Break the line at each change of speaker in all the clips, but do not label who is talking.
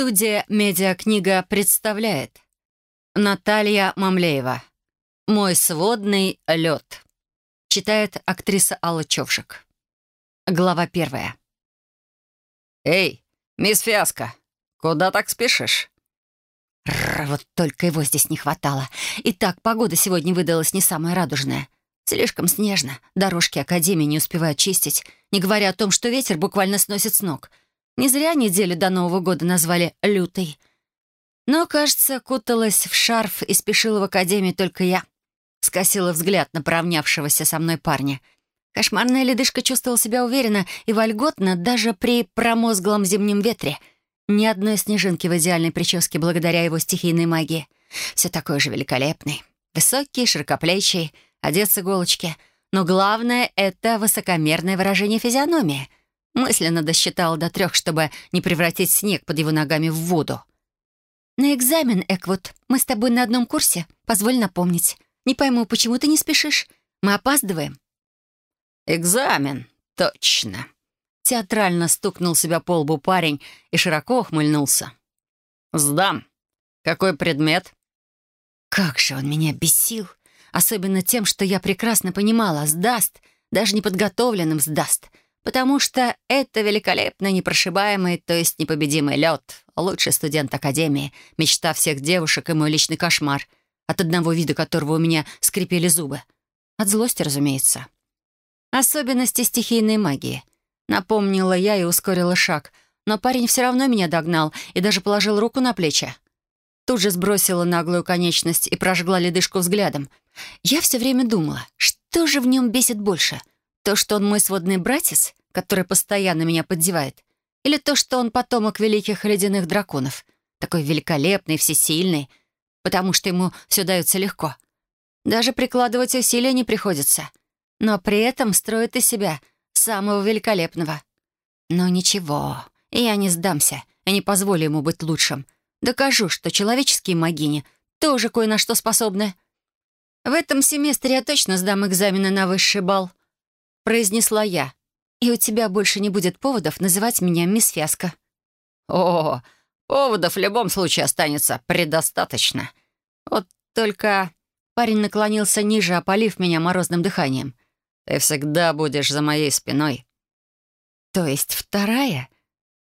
Студия «Медиакнига» представляет Наталья Мамлеева «Мой сводный лед». Читает актриса Алла Човшик. Глава первая.
«Эй, мисс Фиаско, куда так спешишь?»
Вот только его здесь не хватало. И так погода сегодня выдалась не самая радужная. Слишком снежно, дорожки Академии не успевают чистить, не говоря о том, что ветер буквально сносит с ног. Не зря неделю до Нового года назвали «лютой». Но, кажется, куталась в шарф и спешила в Академию только я. Скосила взгляд на поравнявшегося со мной парня. Кошмарная ледышка чувствовала себя уверенно и вольготно даже при промозглом зимнем ветре. Ни одной снежинки в идеальной прическе благодаря его стихийной магии. Все такой же великолепный. Высокий, широкоплечий, одет с иголочки. Но главное — это высокомерное выражение физиономии. Мысленно досчитала до трех, чтобы не превратить снег под его ногами в воду. «На экзамен, Эквуд, мы с тобой на одном курсе. Позволь напомнить. Не пойму, почему ты не спешишь? Мы опаздываем».
«Экзамен, точно».
Театрально стукнул себя по лбу парень и широко ухмыльнулся.
«Сдам. Какой предмет?»
Как же он меня бесил. Особенно тем, что я прекрасно понимала, сдаст, даже неподготовленным сдаст. Потому что это великолепно непрошибаемый, то есть непобедимый лед, лучший студент Академии, мечта всех девушек и мой личный кошмар, от одного вида которого у меня скрипели зубы. От злости, разумеется. Особенности стихийной магии. Напомнила я и ускорила шаг, но парень все равно меня догнал и даже положил руку на плечи. Тут же сбросила наглую конечность и прожгла ледышку взглядом. Я все время думала, что же в нем бесит больше? То, что он мой сводный братец, который постоянно меня поддевает, или то, что он потомок великих ледяных драконов, такой великолепный, всесильный, потому что ему все дается легко. Даже прикладывать усилия не приходится. Но при этом строит из себя самого великолепного. Но ничего, я не сдамся и не позволю ему быть лучшим. Докажу, что человеческие магини тоже кое на что способны. В этом семестре я точно сдам экзамены на высший балл, произнесла я. И у тебя больше не будет поводов называть меня мисс Фиаско.
О, поводов в любом случае останется предостаточно. Вот только парень наклонился ниже, опалив меня морозным дыханием. Ты всегда будешь за моей спиной.
То есть вторая?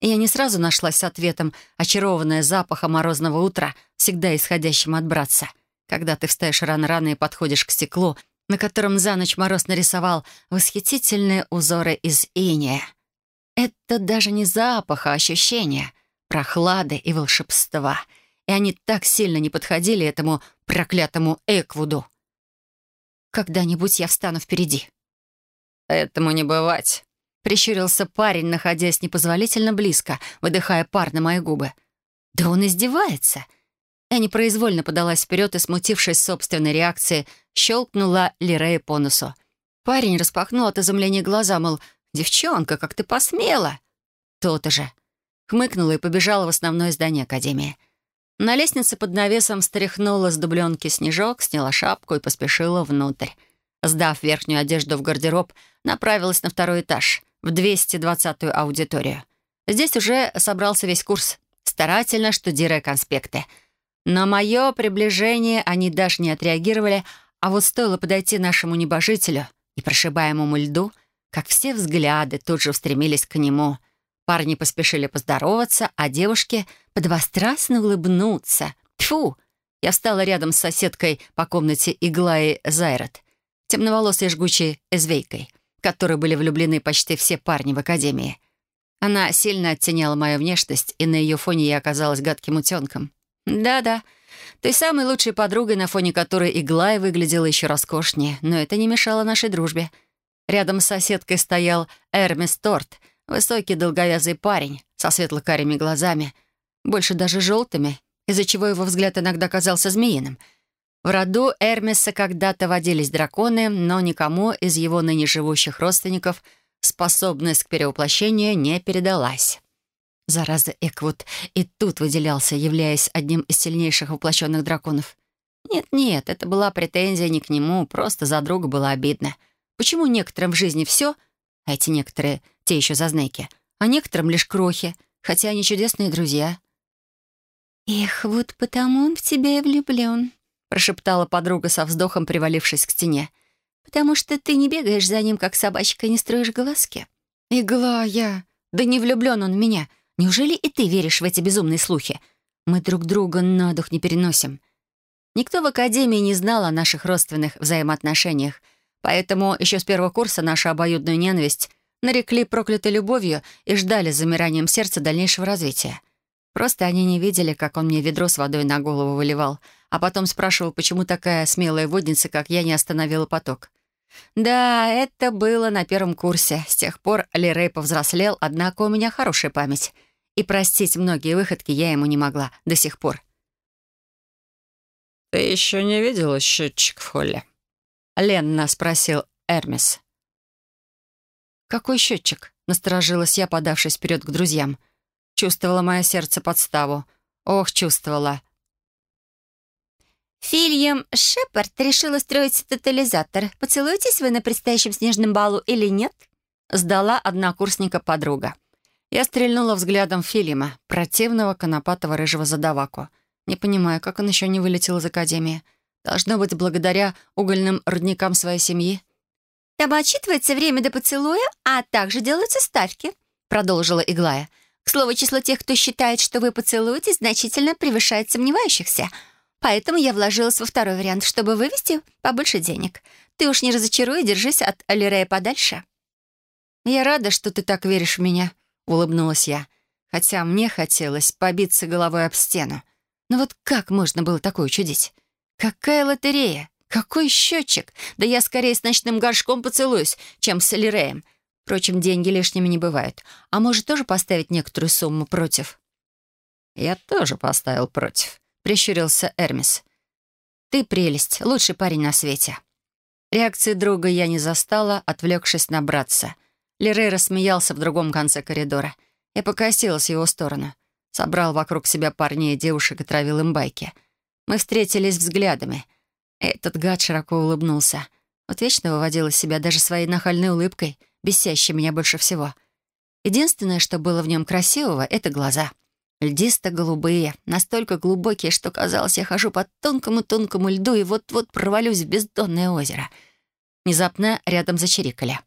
Я не сразу нашлась с ответом, очарованная запахом морозного утра, всегда исходящим от братца. Когда ты встаешь рано-рано и подходишь к стеклу, на котором за ночь мороз нарисовал восхитительные узоры из иния. Это даже не запах, а ощущение прохлады и волшебства. И они так сильно не подходили этому проклятому Эквуду. Когда-нибудь я встану впереди.
«Этому не бывать»,
Прищурился парень, находясь непозволительно близко, выдыхая пар на мои губы. «Да он издевается!» Я непроизвольно подалась вперед и, смутившись собственной реакции, щелкнула Лирея по носу. Парень распахнул от изумления глаза, мол, «Девчонка, как ты посмела!» «То-то же!» Хмыкнула и побежала в основное здание Академии. На лестнице под навесом стряхнула с дубленки снежок, сняла шапку и поспешила внутрь. Сдав верхнюю одежду в гардероб, направилась на второй этаж — в 220-ю аудиторию. Здесь уже собрался весь курс, старательно штудируя конспекты. На мое приближение они даже не отреагировали, а вот стоило подойти нашему небожителю и прошибаемому льду, как все взгляды тут же устремились к нему. Парни поспешили поздороваться, а девушки подвострастно улыбнуться. Тьфу! Я встала рядом с соседкой по комнате Иглаи Зайрат, темноволосой жгучей эзвейкой — которой были влюблены почти все парни в академии. Она сильно оттеняла мою внешность, и на ее фоне я оказалась гадким утенком. Да-да, той самой лучшей подругой, на фоне которой Иглая выглядела еще роскошнее, но это не мешало нашей дружбе. Рядом с соседкой стоял Эрмис Торт, высокий долговязый парень со светло-карими глазами, больше даже желтыми, из-за чего его взгляд иногда казался змеиным — в роду Эрмеса когда-то водились драконы, но никому из его ныне живущих родственников способность к перевоплощению не передалась. Зараза Эквуд и тут выделялся, являясь одним из сильнейших воплощенных драконов. Нет-нет, это была претензия не к нему, просто за друга было обидно. Почему некоторым в жизни все, а эти некоторые — те еще зазнайки, а некоторым лишь крохи, хотя они чудесные друзья? «Эх, вот потому он в тебя и влюблен», — прошептала подруга со вздохом, привалившись к стене. «Потому что ты не бегаешь за ним, как собачка, и не строишь глазки». «Иглая! Да не влюблен он в меня. Неужели и ты веришь в эти безумные слухи? Мы друг друга на дух не переносим». Никто в академии не знал о наших родственных взаимоотношениях, поэтому еще с первого курса нашу обоюдную ненависть нарекли проклятой любовью и ждали с замиранием сердца дальнейшего развития. Просто они не видели, как он мне ведро с водой на голову выливал, а потом спрашивал, почему такая смелая водница, как я, не остановила поток. Да, это было на первом курсе. С тех пор Лерей повзрослел, однако у меня хорошая память. И простить многие выходки я ему не могла до сих пор.
«Ты еще не видела счетчик в холле?» — Ленна спросил Эрмис.
«Какой счетчик?» — насторожилась я, подавшись вперед к друзьям. Чувствовала мое сердце подставу. Ох, чувствовала.
Фильям Шепард решил устроить тотализатор. Поцелуетесь вы на предстоящем снежном балу или нет?»
Сдала однокурсника подруга. Я стрельнула взглядом Филима, противного конопатого рыжего задаваку. Не понимаю, как он еще не вылетел из академии. Должно быть, благодаря угольным рудникам своей семьи.
«Там отчитывается время до поцелуя, а также делаются ставки», — продолжила Иглая. «К слову, число тех, кто считает, что вы поцелуетесь, значительно превышает сомневающихся. Поэтому я вложилась во второй вариант, чтобы вывести побольше денег. Ты уж не разочаруй, держись от Алирея подальше».
«Я рада, что ты так веришь в меня», — улыбнулась я. Хотя мне хотелось побиться головой об стену. Но вот как можно было такое чудить? Какая лотерея? Какой счетчик? Да я скорее с ночным горшком поцелуюсь, чем с Лиреем. Впрочем, деньги лишними не бывают. А может, тоже поставить некоторую сумму против?
«Я тоже поставил против», — прищурился Эрмис.
«Ты прелесть, лучший парень на свете». Реакции друга я не застала, отвлекшись на братца. Лирей рассмеялся в другом конце коридора. Я покосилась в его сторону. Собрал вокруг себя парней и девушек и травил им байки. Мы встретились взглядами. Этот гад широко улыбнулся. Вот вечно выводил из себя даже своей нахальной улыбкой, бесящей меня больше всего. Единственное, что было в нем красивого, — это глаза. Льдисто-голубые, настолько глубокие, что казалось, я хожу по тонкому-тонкому льду и вот-вот провалюсь в бездонное озеро. Внезапно рядом зачирикали.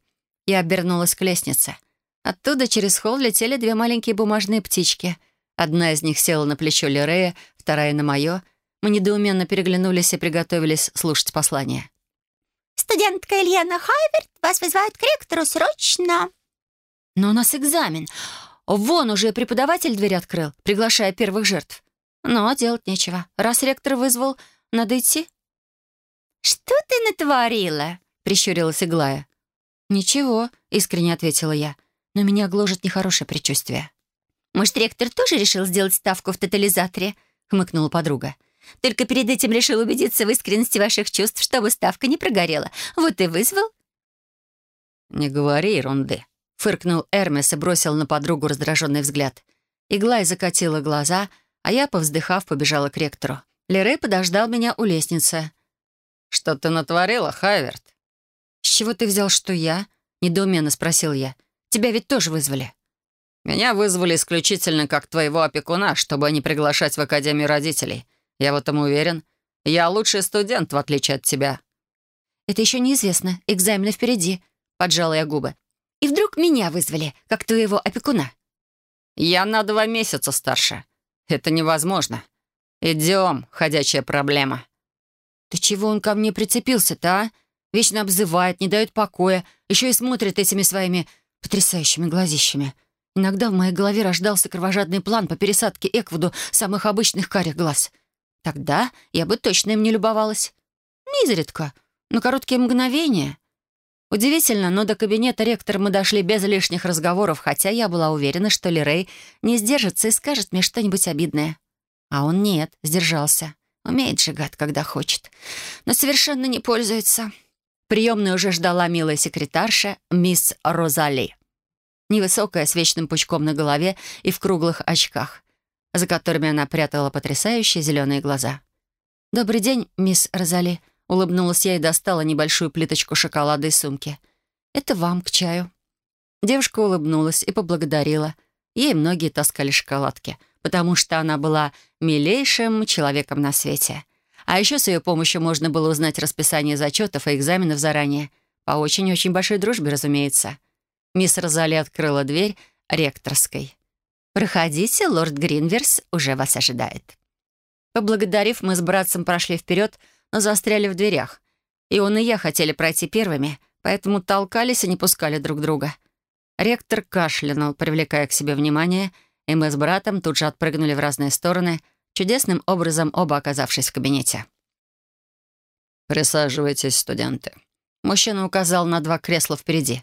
Я обернулась к лестнице. Оттуда через холл летели две маленькие бумажные птички. Одна из них села на плечо Лерея, вторая — на мое — мы недоуменно переглянулись и приготовились слушать послание.
«Студентка Ильяна Хайверт вас вызывает к ректору срочно!»
«Но у нас экзамен. Вон уже преподаватель дверь открыл, приглашая первых жертв. Но делать нечего. Раз ректор вызвал, надо идти».
«Что ты натворила?» — прищурилась Иглая.
«Ничего», — искренне ответила я. «Но меня гложет нехорошее предчувствие».
«Может, ректор тоже решил сделать ставку в тотализаторе?» — хмыкнула подруга. Только перед этим решил убедиться в искренности ваших чувств, чтобы ставка не прогорела. Вот и вызвал».
«Не говори ерунды», — фыркнул Эрмес и бросил на подругу раздраженный взгляд.
Иглай закатила глаза, а я, повздыхав, побежала к ректору. Лерей подождал меня у лестницы.
«Что ты натворила, Хайверт?»
«С чего ты взял, что я?» — недоуменно спросил я. «Тебя ведь тоже вызвали».
«Меня вызвали исключительно как твоего опекуна, чтобы не приглашать в Академию родителей. Я в этом уверен. Я лучший студент, в отличие от тебя».
«Это еще неизвестно. Экзамены впереди», — поджала я губы. «И вдруг меня вызвали, как твоего опекуна?»
«Я на два месяца старше. Это невозможно. Идем, ходячая проблема».
«Ты чего он ко мне прицепился-то, а? Вечно обзывает, не дает покоя, еще и смотрит этими своими потрясающими глазищами. Иногда в моей голове рождался кровожадный план по пересадке Эквуду самых обычных карих глаз — Тогда я бы точно им не любовалась. Изредка, на короткие мгновения. Удивительно, но до кабинета ректора мы дошли без лишних разговоров, хотя я была уверена, что Лирей не сдержится и скажет мне что-нибудь обидное. А он нет, сдержался. Умеет же гад, когда хочет. Но совершенно не пользуется. Приемная уже ждала милая секретарша, мисс Розали. Невысокая, с вечным пучком на голове и в круглых очках за которыми она прятала потрясающие зеленые глаза. «Добрый день, мисс Розали», — улыбнулась я и достала небольшую плиточку шоколада из сумки. «Это вам к чаю». Девушка улыбнулась и поблагодарила. ей многие таскали шоколадки, потому что она была милейшим человеком на свете. А еще с ее помощью можно было узнать расписание зачетов и экзаменов заранее. По очень-очень большой дружбе, разумеется. Мисс Розали открыла дверь ректорской. «Проходите, лорд Гринверс уже вас ожидает». Поблагодарив, мы с братцем прошли вперед, но застряли в дверях. И он и я хотели пройти первыми, поэтому толкались и не пускали друг друга. Ректор кашлянул, привлекая к себе внимание, и мы с братом тут же отпрыгнули в разные стороны, чудесным образом оба оказавшись в кабинете.
«Присаживайтесь, студенты».
Мужчина указал на два кресла впереди.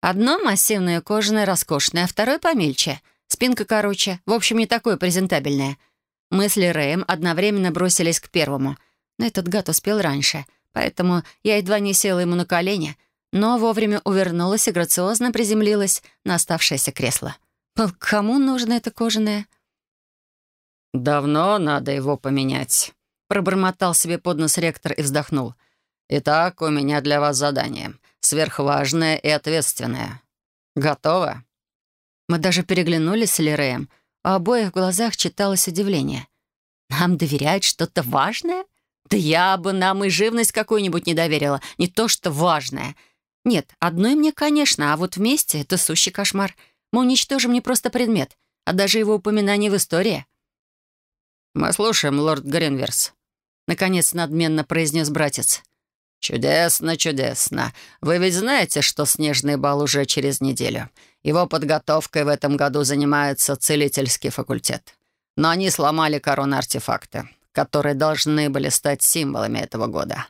Одно массивное, кожаное, роскошное, а второе помельче. Спинка короче, в общем, не такое презентабельное — Мысли Рэем одновременно бросились к первому, но этот гад успел раньше, поэтому я едва не села ему на колени, но вовремя увернулась и грациозно приземлилась на оставшееся кресло. Кому нужно это кожаное?
«Давно надо его поменять», — пробормотал себе под нос ректор и вздохнул. «Итак, у меня для вас задание. Сверхважное и ответственное. Готово?»
Мы даже переглянулись с Лиреем — в обоих глазах читалось удивление. «Нам доверяют что-то важное? Да я бы нам и живность какую-нибудь не доверила, не то что важное. Нет, одной мне, конечно, а вот вместе — это сущий кошмар. Мы уничтожим не просто предмет, а даже его упоминание в истории».
«Мы слушаем, лорд Гринверс», — наконец надменно произнес братец. «Чудесно, чудесно. Вы ведь знаете, что снежный бал уже через неделю. Его подготовкой в этом году занимается целительский факультет. Но они сломали короны-артефакты, которые должны были стать символами этого года.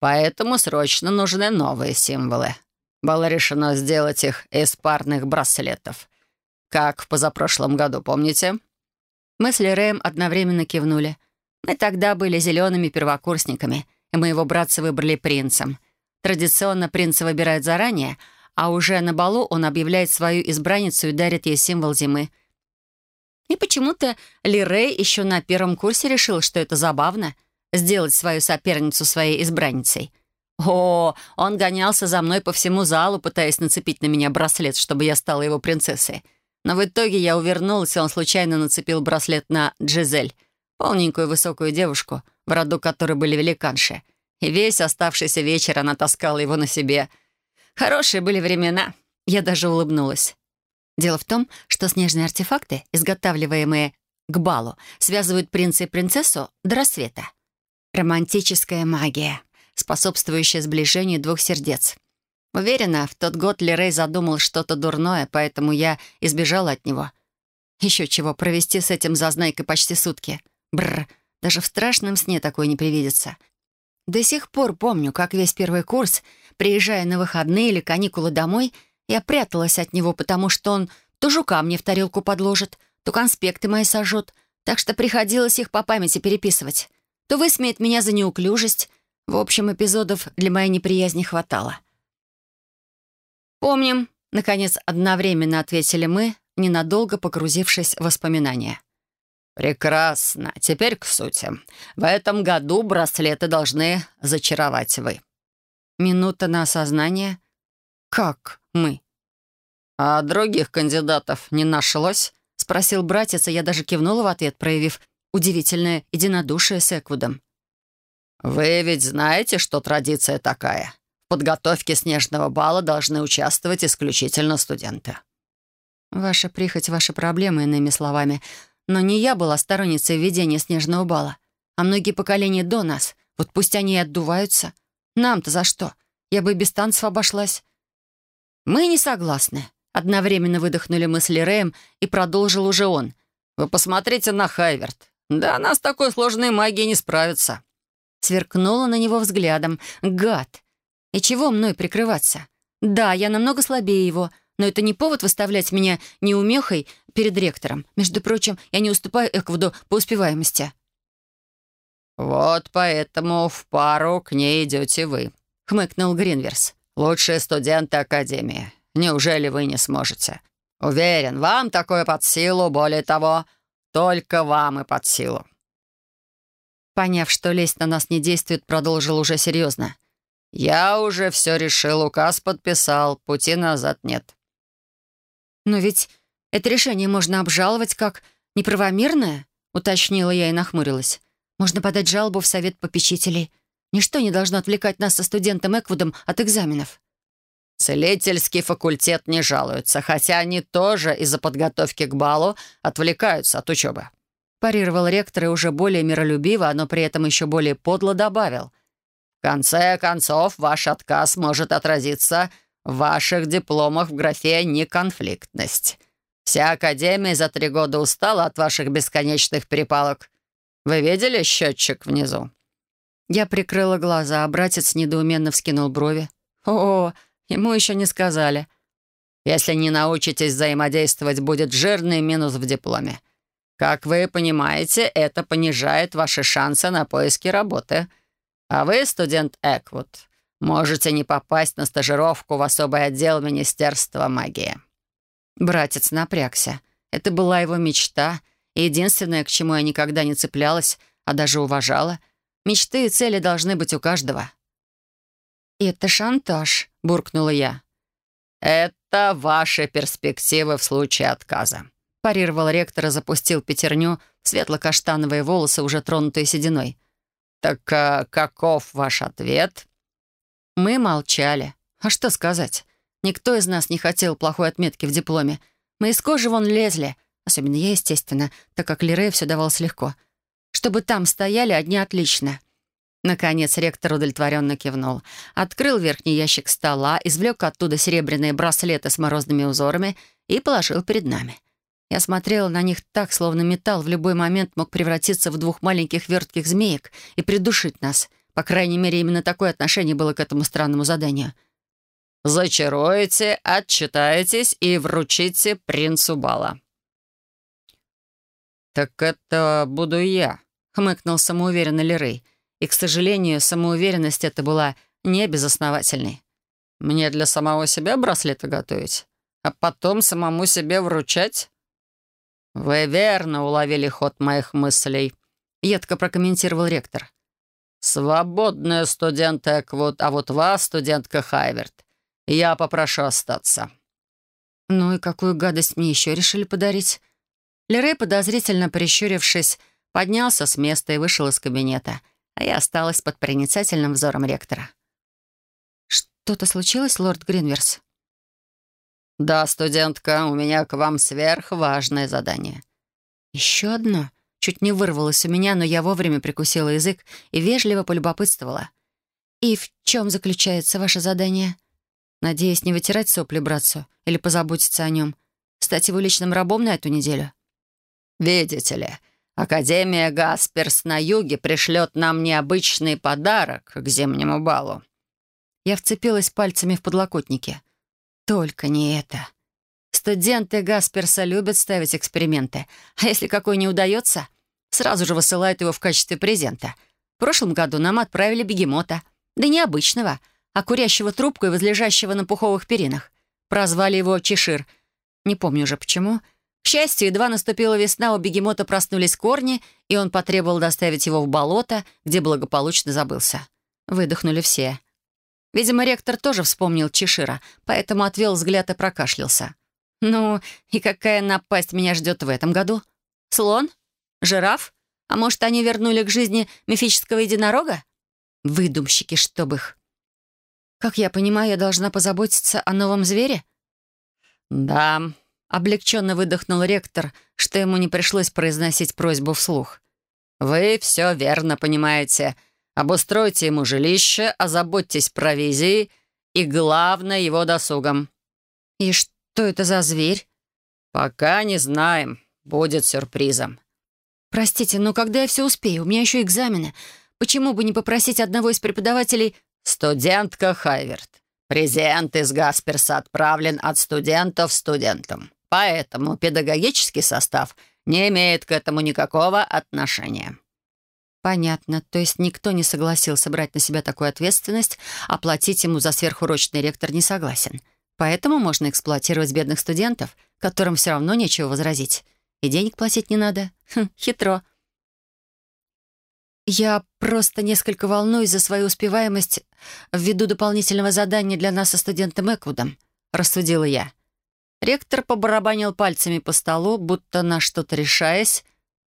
Поэтому срочно нужны новые символы. Было решено сделать их из парных браслетов. Как в позапрошлом году, помните?
Мы с Лереем одновременно кивнули. Мы тогда были зелеными первокурсниками, и моего братца выбрали принцем. Традиционно принца выбирают заранее — а уже на балу он объявляет свою избранницу и дарит ей символ зимы. И почему-то Ли Рэй еще на первом курсе решил, что это забавно — сделать свою соперницу своей избранницей. О, он гонялся за мной по всему залу, пытаясь нацепить на меня браслет, чтобы я стала его принцессой. Но в итоге я увернулась, и он случайно нацепил браслет на Джизель, полненькую высокую девушку, в роду которой были великанши. И весь оставшийся вечер она таскала его на себе — Хорошие были времена. Я даже улыбнулась. Дело в том, что снежные артефакты, изготавливаемые к балу, связывают принца и принцессу до рассвета. Романтическая магия, способствующая сближению двух сердец. Уверена, в тот год Лерей задумал что-то дурное, поэтому я избежала от него. Еще чего, провести с этим зазнайкой почти сутки. Бррр, даже в страшном сне такое не привидится. До сих пор помню, как весь первый курс, приезжая на выходные или каникулы домой, я пряталась от него, потому что он то жука мне в тарелку подложит, то конспекты мои сожжет, так что приходилось их по памяти переписывать. То высмеет меня за неуклюжесть. В общем, эпизодов для моей неприязни хватало. «Помним», — наконец одновременно ответили мы, ненадолго погрузившись в воспоминания.
«Прекрасно. Теперь к сути. В этом году браслеты должны зачаровать вы».
Минута на осознание. «Как мы?»
«А других кандидатов не нашлось?»
— спросил братец, и я даже кивнула в ответ, проявив удивительное единодушие с Эквудом.
«Вы ведь знаете, что традиция такая. В подготовке снежного бала должны участвовать исключительно студенты».
«Ваша прихоть, ваши проблемы, иными словами. Но не я была сторонницей введения снежного бала, а многие поколения до нас. Вот пусть они и отдуваются. Нам-то за что? Я бы без танцев обошлась. Мы не согласны. Одновременно выдохнули мы с и продолжил уже он.
«Вы посмотрите на Хайверт. Да она с такой сложной магией не справится».
Сверкнула на него взглядом. «Гад! И чего мной прикрываться? Да, я намного слабее его, но это не повод выставлять меня неумехой перед ректором. Между прочим, я не уступаю Эквуду по успеваемости».
«Вот поэтому в пару к ней идете вы», — хмыкнул Гринверс. «Лучшие студенты Академии. Неужели вы не сможете? Уверен, вам такое под силу, более того, только вам и под силу».
Поняв, что лезть на нас не действует, продолжил уже серьезно.
«Я уже все решил, указ подписал, пути назад нет».
«Но ведь Это решение можно обжаловать как неправомерное?» — уточнила я и нахмурилась. «Можно подать жалобу в совет попечителей. Ничто не должно отвлекать нас со студентом Эквудом от экзаменов».
Целительский факультет не жалуются, хотя они тоже из-за подготовки к балу отвлекаются от учебы.
Парировал ректор и уже более миролюбиво, но при этом еще более подло добавил.
В конце концов, ваш отказ может отразиться в ваших дипломах в графе «неконфликтность». Вся Академия за три года устала от ваших бесконечных перепалок. Вы видели счетчик внизу?»
Я прикрыла глаза, а братец недоуменно вскинул брови. «О, ему еще не сказали».
«Если не научитесь взаимодействовать, будет жирный минус в дипломе. Как вы понимаете, это понижает ваши шансы на поиски работы. А вы, студент Эквуд, можете не попасть на стажировку в особый отдел Министерства магии».
Братец напрягся. Это была его мечта, и единственное, к чему я никогда не цеплялась, а даже уважала — Мечты и цели должны быть у каждого. «Это шантаж», — буркнула я.
«Это ваши перспективы в случае отказа», — парировал ректор и запустил пятерню в светло-каштановые волосы, уже тронутые сединой. «Так а, каков ваш ответ?»
Мы молчали. А что сказать? Никто из нас не хотел плохой отметки в дипломе. Мы из кожи вон лезли. Особенно я, естественно, так как Лире все давалось легко чтобы там стояли одни отлично. Наконец ректор удовлетворенно кивнул. Открыл верхний ящик стола, извлек оттуда серебряные браслеты с морозными узорами и положил перед нами. Я смотрела на них так, словно металл в любой момент мог превратиться в двух маленьких вертких змеек и придушить нас. По крайней мере, именно такое отношение было к этому странному заданию.
«Зачаруете, отчитаетесь и вручите принцу бала». «Так это буду я», хмыкнул самоуверенный Лерей. И, к сожалению, самоуверенность эта была не безосновательной. «Мне для самого себя браслеты готовить, а потом самому себе вручать?» «Вы верно уловили ход моих мыслей», — едко прокомментировал ректор. «Свободная студентка Эквуд, а вот вас, студентка Хайверт, я попрошу остаться».
«Ну и какую гадость мне еще решили подарить?» Лерей, подозрительно прищурившись, поднялся с места и вышел из кабинета, а я осталась под проницательным взором ректора. «Что-то случилось, лорд Гринверс?»
«Да, студентка, у меня к вам сверхважное задание».
«Еще одно?» Чуть не вырвалось у меня, но я вовремя прикусила язык и вежливо полюбопытствовала. «И в чем заключается ваше задание?» Надеюсь, не вытирать сопли братцу или позаботиться о нем. Стать его личным рабом на эту неделю.
«Видите ли, Академия Гасперс на юге пришлет нам необычный подарок к зимнему балу».
Я вцепилась пальцами в подлокотники. «Только не это. Студенты Гасперса любят ставить эксперименты, а если какой не удается, сразу же высылают его в качестве презента. В прошлом году нам отправили бегемота. Да не обычного, а курящего трубку и возлежащего на пуховых перинах. Прозвали его Чешир. Не помню уже почему — к счастью, едва наступила весна, у бегемота проснулись корни, и он потребовал доставить его в болото, где благополучно забылся. Выдохнули все. Видимо, ректор тоже вспомнил Чешира, поэтому отвел взгляд и прокашлялся. «Ну, и какая напасть меня ждет в этом году? Слон? Жираф? А может, они вернули к жизни мифического единорога? Выдумщики, чтоб их!» «Как я понимаю, я должна позаботиться о новом звере?»
«Да,
Облегченно выдохнул ректор, что ему не пришлось произносить просьбу вслух.
«Вы все верно понимаете. Обустройте ему жилище, озаботьтесь провизией и, главное, его досугом».
«И что это за зверь?»
«Пока не знаем. Будет сюрпризом».
«Простите, но когда я все успею? У меня еще экзамены. Почему бы не попросить одного из преподавателей...»
«Студентка Хайверт. Презент из Гасперса отправлен от студентов студентам. Поэтому педагогический состав не имеет к этому никакого отношения».
«Понятно. То есть никто не согласился брать на себя такую ответственность, а платить ему за сверхурочный ректор не согласен. Поэтому можно эксплуатировать бедных студентов, которым все равно нечего возразить. И денег платить не надо. Хм, хитро». «Я просто несколько волнуюсь за свою успеваемость ввиду дополнительного задания для нас со студентом Эквудом», — рассудила я. Ректор побарабанил пальцами по столу, будто на что-то решаясь.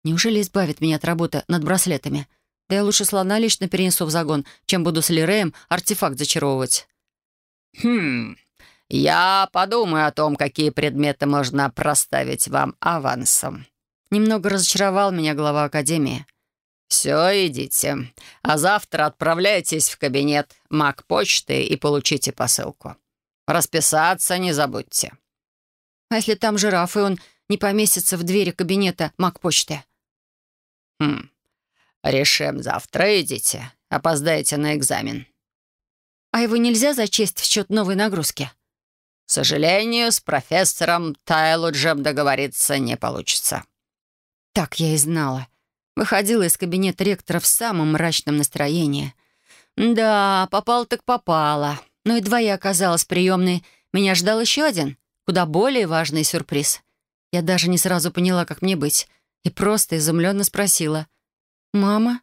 Неужели избавит меня от работы над браслетами? Да я лучше слона лично перенесу в загон, чем буду с Лиреем артефакт зачаровывать.
«Хм, я подумаю о том, какие предметы можно проставить вам авансом».
Немного разочаровал меня глава Академии.
«Все, идите. А завтра отправляйтесь в кабинет маг-почты и получите посылку. Расписаться не забудьте».
«А если там жираф, и он не поместится в двери кабинета маг-почты?»
«Хм, решим завтра, идите. Опоздаете на экзамен».
«А его нельзя зачесть в счет новой нагрузки?»
«К сожалению, с профессором Тайлуджем договориться не получится».
Так я и знала. Выходила из кабинета ректора в самом мрачном настроении. Да, попал так попало. Но едва я оказалась приемной, меня ждал еще один, куда более важный сюрприз. Я даже не сразу поняла, как мне быть, и просто изумленно спросила. «Мама?»